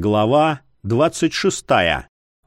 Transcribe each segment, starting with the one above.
Глава 26.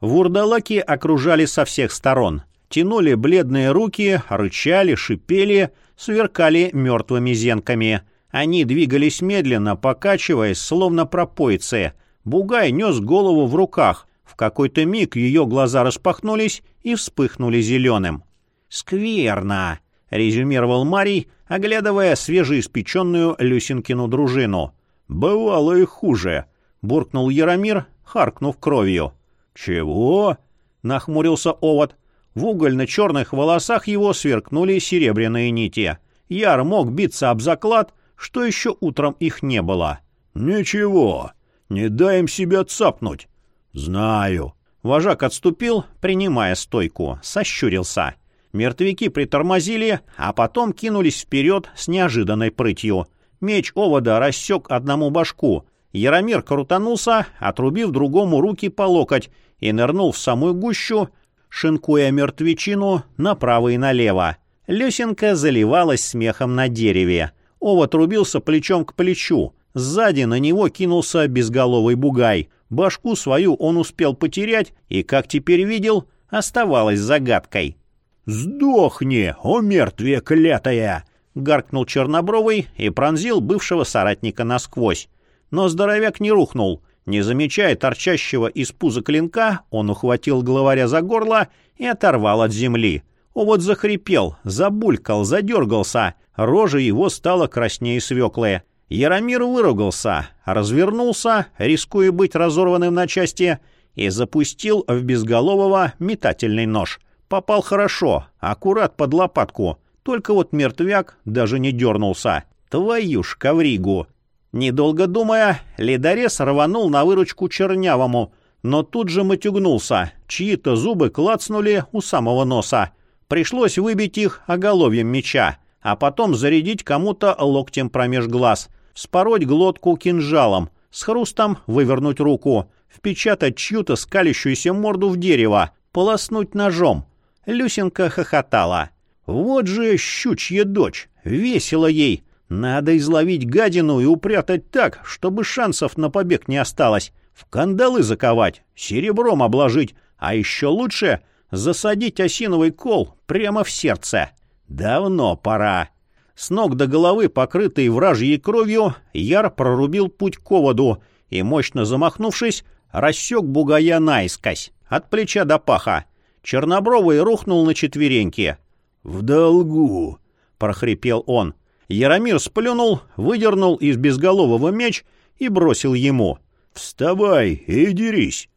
Вурдалаки окружали со всех сторон. Тянули бледные руки, рычали, шипели, сверкали мертвыми зенками. Они двигались медленно, покачиваясь, словно пропойцы. Бугай нес голову в руках. В какой-то миг ее глаза распахнулись и вспыхнули зеленым. «Скверно!» — резюмировал Марий, оглядывая свежеиспеченную Люсинкину дружину. «Бывало и хуже», — буркнул Яромир, харкнув кровью. «Чего?» — нахмурился овод. В угольно-черных волосах его сверкнули серебряные нити. Яр мог биться об заклад, что еще утром их не было. «Ничего, не дай им себя цапнуть». «Знаю». Вожак отступил, принимая стойку, сощурился. Мертвяки притормозили, а потом кинулись вперед с неожиданной прытью. Меч овода рассек одному башку. Яромир крутанулся, отрубив другому руки по локоть, и нырнул в самую гущу, шинкуя мертвечину направо и налево. Лесенка заливалась смехом на дереве. Овод рубился плечом к плечу. Сзади на него кинулся безголовый бугай. Башку свою он успел потерять и, как теперь видел, оставалась загадкой. «Сдохни, о мертвие клятая!» — гаркнул Чернобровый и пронзил бывшего соратника насквозь. Но здоровяк не рухнул. Не замечая торчащего из пуза клинка, он ухватил главаря за горло и оторвал от земли. Овод захрипел, забулькал, задергался. Рожа его стала краснее свеклая. Яромир выругался, развернулся, рискуя быть разорванным на части, и запустил в безголового метательный нож — Попал хорошо, аккурат под лопатку. Только вот мертвяк даже не дернулся. Твою ж ковригу! Недолго думая, ледорез рванул на выручку чернявому, но тут же матюгнулся. Чьи-то зубы клацнули у самого носа. Пришлось выбить их оголовьем меча, а потом зарядить кому-то локтем промеж глаз, спороть глотку кинжалом, с хрустом вывернуть руку, впечатать чью-то скалящуюся морду в дерево, полоснуть ножом, Люсенка хохотала. «Вот же щучья дочь! Весело ей! Надо изловить гадину и упрятать так, чтобы шансов на побег не осталось. В кандалы заковать, серебром обложить, а еще лучше засадить осиновый кол прямо в сердце. Давно пора». С ног до головы, покрытый вражьей кровью, Яр прорубил путь к оводу и, мощно замахнувшись, рассек бугая наискось, от плеча до паха. Чернобровый рухнул на четвереньки. «В долгу!» — прохрипел он. Яромир сплюнул, выдернул из безголового меч и бросил ему. «Вставай и дерись!»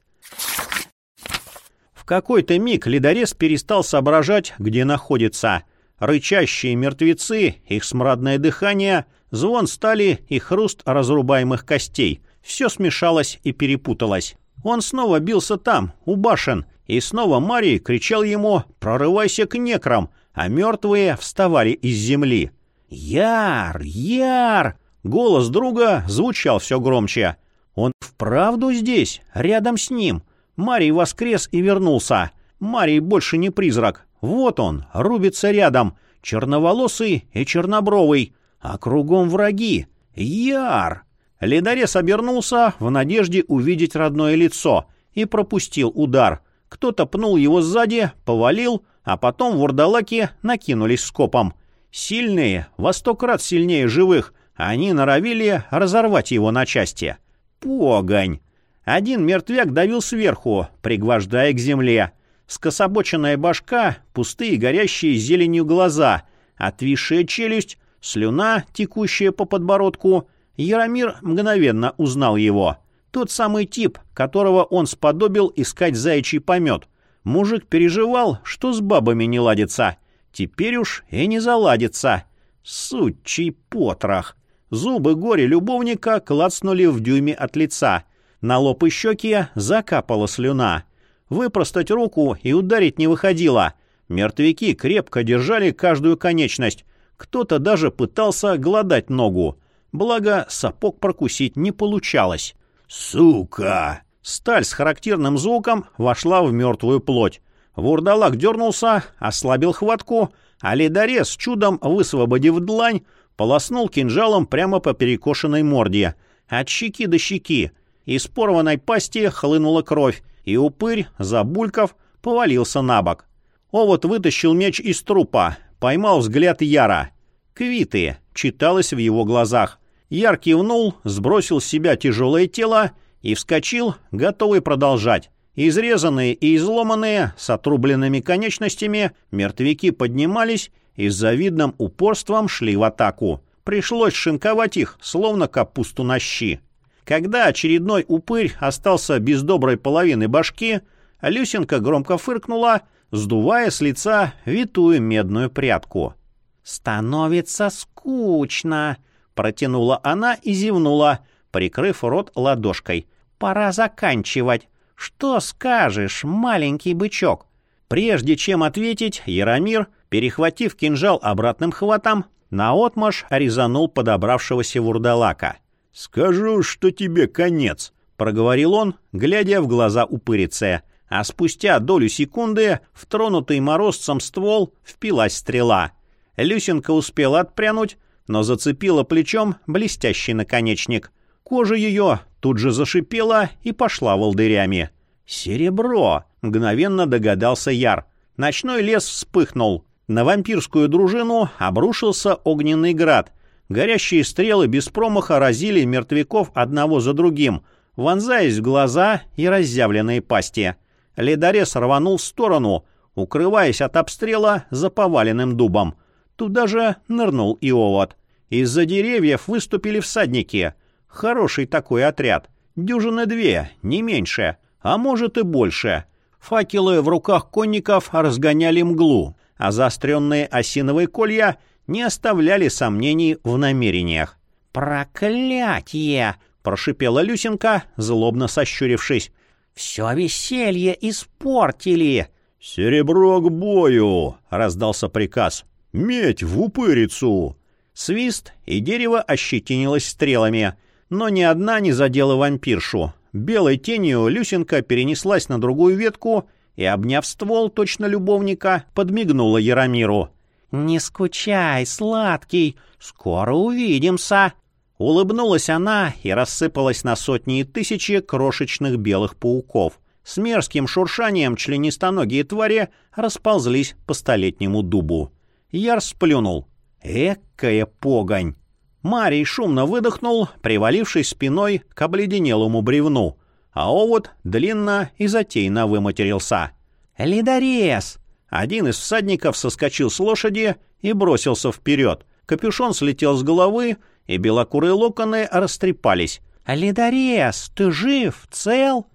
В какой-то миг ледорез перестал соображать, где находится. Рычащие мертвецы, их смрадное дыхание, звон стали и хруст разрубаемых костей. Все смешалось и перепуталось. Он снова бился там, у башен, и снова Марий кричал ему «Прорывайся к некрам!», а мертвые вставали из земли. «Яр! Яр!» Голос друга звучал все громче. «Он вправду здесь, рядом с ним!» Марий воскрес и вернулся. Марий больше не призрак. Вот он, рубится рядом, черноволосый и чернобровый, а кругом враги. Яр! Ледорез обернулся в надежде увидеть родное лицо и пропустил удар. Кто-то пнул его сзади, повалил, а потом вурдалаки накинулись скопом. Сильные, во сто крат сильнее живых, они норовили разорвать его на части. Погонь! Один мертвяк давил сверху, пригвождая к земле. Скособоченная башка, пустые горящие зеленью глаза, отвисшая челюсть, слюна, текущая по подбородку. Яромир мгновенно узнал его. Тот самый тип, которого он сподобил искать заячий помет. Мужик переживал, что с бабами не ладится. Теперь уж и не заладится. Сучий потрох. Зубы горе-любовника клацнули в дюйме от лица. На лоб и щеки закапала слюна. Выпростать руку и ударить не выходило. Мертвяки крепко держали каждую конечность. Кто-то даже пытался гладать ногу. Благо, сапог прокусить не получалось. «Сука!» Сталь с характерным звуком вошла в мертвую плоть. Вурдалак дернулся, ослабил хватку, а ледорез, чудом высвободив длань, полоснул кинжалом прямо по перекошенной морде. От щеки до щеки. Из порванной пасти хлынула кровь, и упырь, забульков, повалился на бок. Овод вытащил меч из трупа, поймал взгляд Яра. «Квиты!» — читалось в его глазах. Яр кивнул, сбросил с себя тяжелое тело и вскочил, готовый продолжать. Изрезанные и изломанные, с отрубленными конечностями, мертвяки поднимались и с завидным упорством шли в атаку. Пришлось шинковать их, словно капусту на щи. Когда очередной упырь остался без доброй половины башки, Люсенко громко фыркнула, сдувая с лица витую медную прядку. «Становится скучно», — протянула она и зевнула, прикрыв рот ладошкой. «Пора заканчивать. Что скажешь, маленький бычок?» Прежде чем ответить, Яромир, перехватив кинжал обратным хватом, наотмашь резанул подобравшегося вурдалака. «Скажу, что тебе конец», — проговорил он, глядя в глаза упырице, а спустя долю секунды в тронутый морозцем ствол впилась стрела. Люсенка успела отпрянуть, но зацепила плечом блестящий наконечник. Кожа ее тут же зашипела и пошла волдырями. «Серебро!» — мгновенно догадался Яр. Ночной лес вспыхнул. На вампирскую дружину обрушился огненный град. Горящие стрелы без промаха разили мертвяков одного за другим, вонзаясь в глаза и разъявленные пасти. Ледорез рванул в сторону, укрываясь от обстрела за поваленным дубом. Туда же нырнул и овод. Из-за деревьев выступили всадники. Хороший такой отряд. Дюжины две, не меньше, а может и больше. Факелы в руках конников разгоняли мглу, а заостренные осиновые колья не оставляли сомнений в намерениях. «Проклятье!» — прошипела Люсенка, злобно сощурившись. «Все веселье испортили!» «Серебро к бою!» — раздался приказ. «Медь в упырицу!» Свист, и дерево ощетинилось стрелами, но ни одна не задела вампиршу. Белой тенью Люсенка перенеслась на другую ветку и, обняв ствол точно любовника, подмигнула Яромиру. «Не скучай, сладкий, скоро увидимся!» Улыбнулась она и рассыпалась на сотни и тысячи крошечных белых пауков. С мерзким шуршанием членистоногие твари расползлись по столетнему дубу. Яр сплюнул. Экая погонь! Марий шумно выдохнул, привалившись спиной к обледенелому бревну, а овод длинно и затейно выматерился. «Ледорез!» Один из всадников соскочил с лошади и бросился вперед. Капюшон слетел с головы, и белокурые локоны растрепались. «Ледорез, ты жив? Цел?»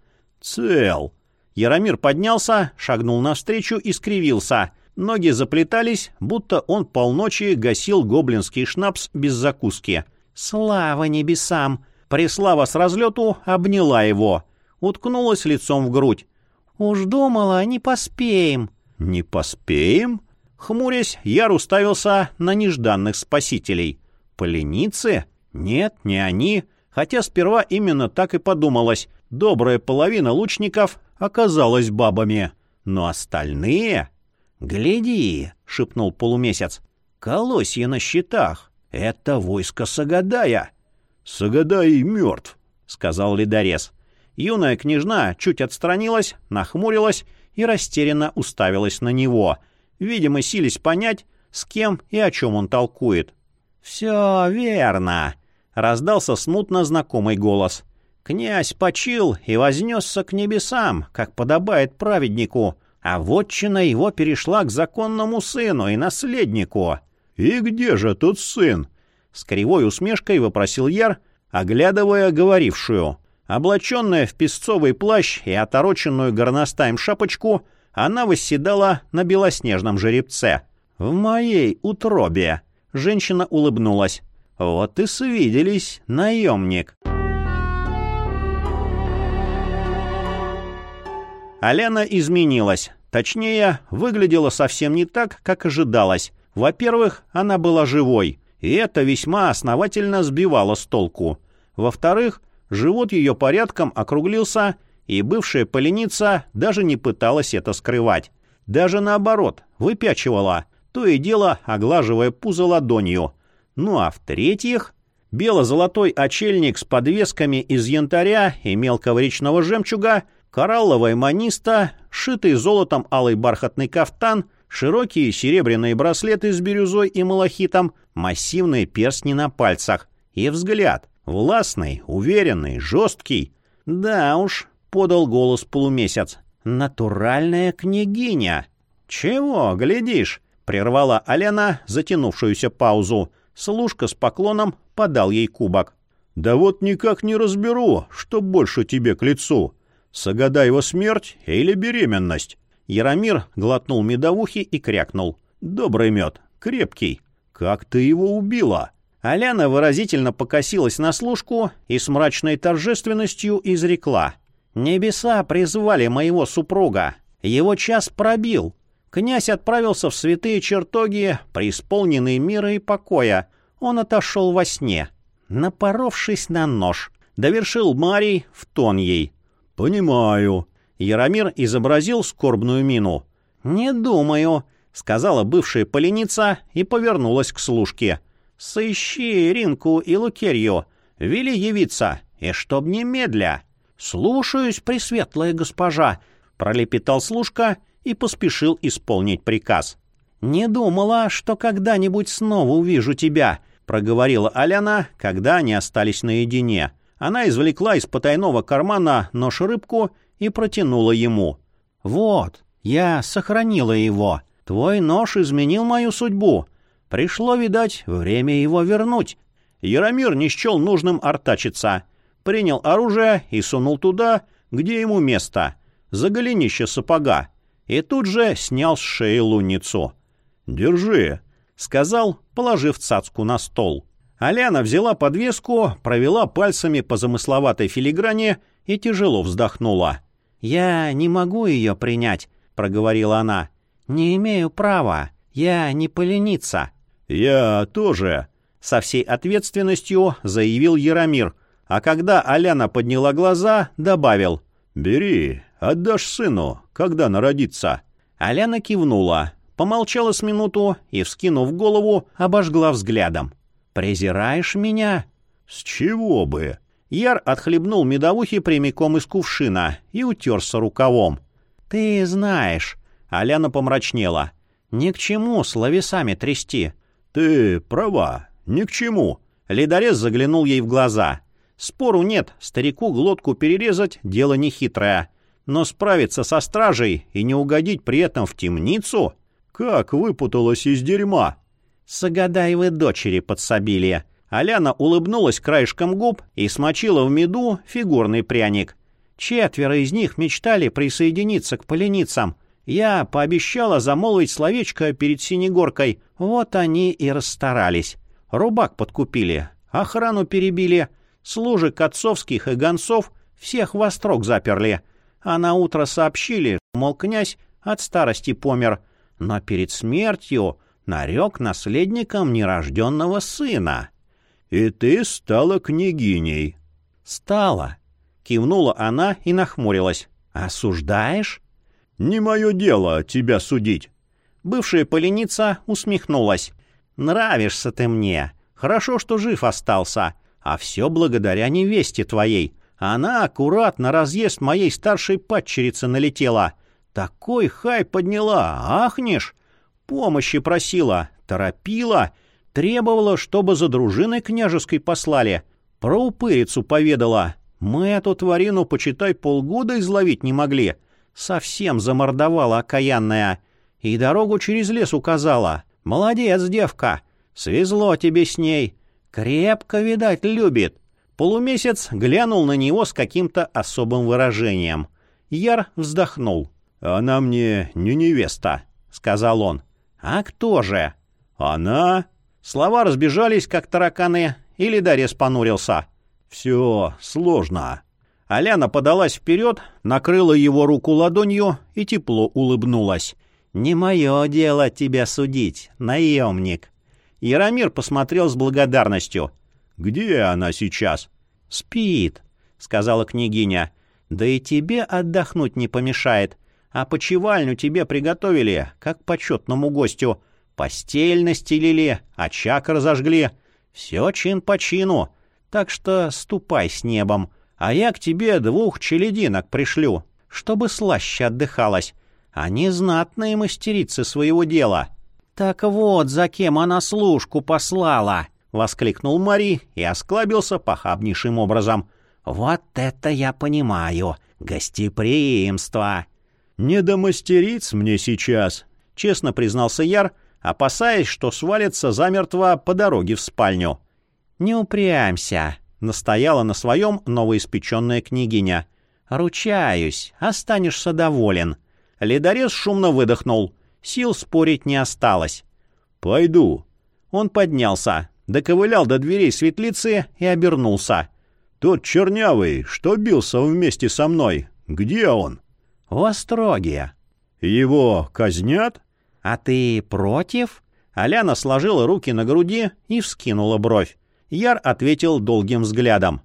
«Цел!» Яромир поднялся, шагнул навстречу и скривился. Ноги заплетались, будто он полночи гасил гоблинский шнапс без закуски. «Слава небесам!» Преслава с разлету обняла его. Уткнулась лицом в грудь. «Уж думала, не поспеем». «Не поспеем?» Хмурясь, Яр уставился на нежданных спасителей. «Поленицы? Нет, не они». Хотя сперва именно так и подумалось. Добрая половина лучников оказалась бабами. Но остальные... «Гляди!» — шепнул полумесяц. «Колосья на щитах. Это войско Сагадая». «Сагадай мертв», — сказал ледорез. Юная княжна чуть отстранилась, нахмурилась и растерянно уставилась на него, видимо, сились понять, с кем и о чем он толкует. «Все верно», — раздался смутно знакомый голос. «Князь почил и вознесся к небесам, как подобает праведнику, а вотчина его перешла к законному сыну и наследнику». «И где же тот сын?» — с кривой усмешкой вопросил Яр, оглядывая говорившую. Облаченная в песцовый плащ и отороченную горностаем шапочку, она восседала на белоснежном жеребце. «В моей утробе!» — женщина улыбнулась. «Вот и свиделись, наемник!» Алена изменилась. Точнее, выглядела совсем не так, как ожидалось. Во-первых, она была живой, и это весьма основательно сбивало с толку. Во-вторых, живот ее порядком округлился, и бывшая поленица даже не пыталась это скрывать. Даже наоборот, выпячивала, то и дело оглаживая пузо ладонью. Ну а в-третьих, бело-золотой очельник с подвесками из янтаря и мелкого речного жемчуга, коралловая маниста, шитый золотом алый бархатный кафтан, широкие серебряные браслеты с бирюзой и малахитом, массивные перстни на пальцах и взгляд, властный, уверенный, жесткий. «Да уж», — подал голос полумесяц, — «натуральная княгиня». «Чего, глядишь?» — прервала Алена затянувшуюся паузу. Служка с поклоном подал ей кубок. «Да вот никак не разберу, что больше тебе к лицу. Сагадаева смерть или беременность?» Яромир глотнул медовухи и крякнул. «Добрый мед, крепкий. Как ты его убила?» Аляна выразительно покосилась на служку и с мрачной торжественностью изрекла. «Небеса призвали моего супруга. Его час пробил. Князь отправился в святые чертоги, преисполненные мира и покоя. Он отошел во сне, напоровшись на нож. Довершил Марий в тон ей. «Понимаю». Яромир изобразил скорбную мину. «Не думаю», — сказала бывшая поленица и повернулась к служке. «Сыщи Ринку и Лукерью. Вели явиться, и чтоб немедля». «Слушаюсь, пресветлая госпожа», — пролепетал служка и поспешил исполнить приказ. «Не думала, что когда-нибудь снова увижу тебя», — проговорила Аляна, когда они остались наедине. Она извлекла из потайного кармана нож-рыбку и протянула ему. «Вот, я сохранила его. Твой нож изменил мою судьбу. Пришло, видать, время его вернуть». Яромир не счел нужным артачиться. Принял оружие и сунул туда, где ему место, за голенище сапога и тут же снял с шеи лунницу. «Держи», — сказал, положив цацку на стол. Аляна взяла подвеску, провела пальцами по замысловатой филигране и тяжело вздохнула. «Я не могу ее принять», — проговорила она. «Не имею права. Я не поленица». «Я тоже», — со всей ответственностью заявил Яромир, а когда Аляна подняла глаза, добавил. «Бери, отдашь сыну, когда народится». Аляна кивнула, помолчала с минуту и, вскинув голову, обожгла взглядом. «Презираешь меня?» «С чего бы?» Яр отхлебнул медовухи прямиком из кувшина и утерся рукавом. «Ты знаешь...» — Аляна помрачнела. «Ни к чему словесами трясти». «Ты права, ни к чему». Ледорез заглянул ей в глаза. Спору нет, старику глотку перерезать — дело нехитрое. Но справиться со стражей и не угодить при этом в темницу? Как выпуталась из дерьма? Сагадаевы дочери подсобили. Аляна улыбнулась краешком губ и смочила в меду фигурный пряник. Четверо из них мечтали присоединиться к поленицам. Я пообещала замолвить словечко перед Синегоркой. Вот они и расстарались. Рубак подкупили, охрану перебили — Служек отцовских и гонцов всех во строк заперли, а на утро сообщили, мол, князь от старости помер, но перед смертью нарек наследником нерожденного сына. «И ты стала княгиней». «Стала», — кивнула она и нахмурилась. «Осуждаешь?» «Не мое дело тебя судить». Бывшая поленица усмехнулась. «Нравишься ты мне. Хорошо, что жив остался. А все благодаря невесте твоей. Она аккуратно разъезд моей старшей падчерицы налетела. Такой хай подняла, ахнешь? Помощи просила, торопила, требовала, чтобы за дружиной княжеской послали. Про упырицу поведала. Мы эту тварину, почитай, полгода изловить не могли. Совсем замордовала окаянная. И дорогу через лес указала. Молодец, девка. Свезло тебе с ней. Крепко, видать, любит. Полумесяц глянул на него с каким-то особым выражением. Яр вздохнул. «Она мне не невеста», — сказал он. «А кто же?» «Она...» Слова разбежались, как тараканы, и Лидарес понурился. «Все сложно». Аляна подалась вперед, накрыла его руку ладонью и тепло улыбнулась. «Не мое дело тебя судить, наемник. Яромир посмотрел с благодарностью. «Где она сейчас?» «Спит», — сказала княгиня. «Да и тебе отдохнуть не помешает. А почевальню тебе приготовили, как почетному гостю. Постель настелили, очаг разожгли. Все чин по чину. Так что ступай с небом, а я к тебе двух челединок пришлю, чтобы слаще отдыхалась. Они знатные мастерицы своего дела». «Так вот, за кем она служку послала!» — воскликнул Мари и осклабился похабнейшим образом. «Вот это я понимаю! Гостеприимство!» «Не до мастериц мне сейчас», — честно признался Яр, опасаясь, что свалится замертво по дороге в спальню. «Не упрямься», — настояла на своем новоиспеченная княгиня. «Ручаюсь, останешься доволен». Ледорез шумно выдохнул. Сил спорить не осталось. «Пойду». Он поднялся, доковылял до дверей светлицы и обернулся. «Тот чернявый, что бился вместе со мной, где он?» «В Остроге». «Его казнят?» «А ты против?» Аляна сложила руки на груди и вскинула бровь. Яр ответил долгим взглядом.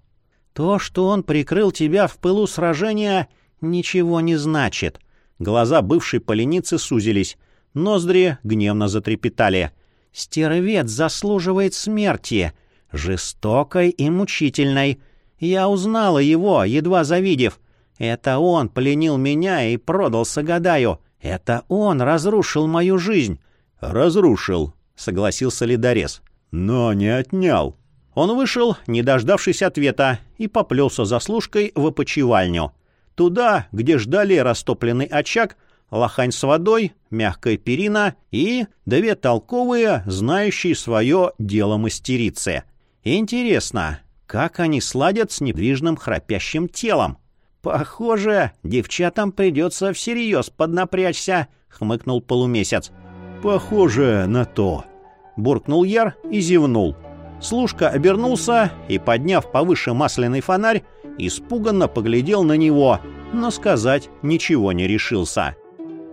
«То, что он прикрыл тебя в пылу сражения, ничего не значит». Глаза бывшей поленицы сузились, ноздри гневно затрепетали. «Стервец заслуживает смерти, жестокой и мучительной. Я узнала его, едва завидев. Это он пленил меня и продал Сагадаю. Это он разрушил мою жизнь». «Разрушил», — согласился ледорез. «Но не отнял». Он вышел, не дождавшись ответа, и поплелся за служкой в опочивальню. Туда, где ждали растопленный очаг, лохань с водой, мягкая перина и две толковые, знающие свое дело мастерицы. Интересно, как они сладят с недвижным храпящим телом? Похоже, девчатам придется всерьез поднапрячься, хмыкнул полумесяц. Похоже на то. Буркнул Яр и зевнул. Служка обернулся и, подняв повыше масляный фонарь, испуганно поглядел на него, но сказать ничего не решился.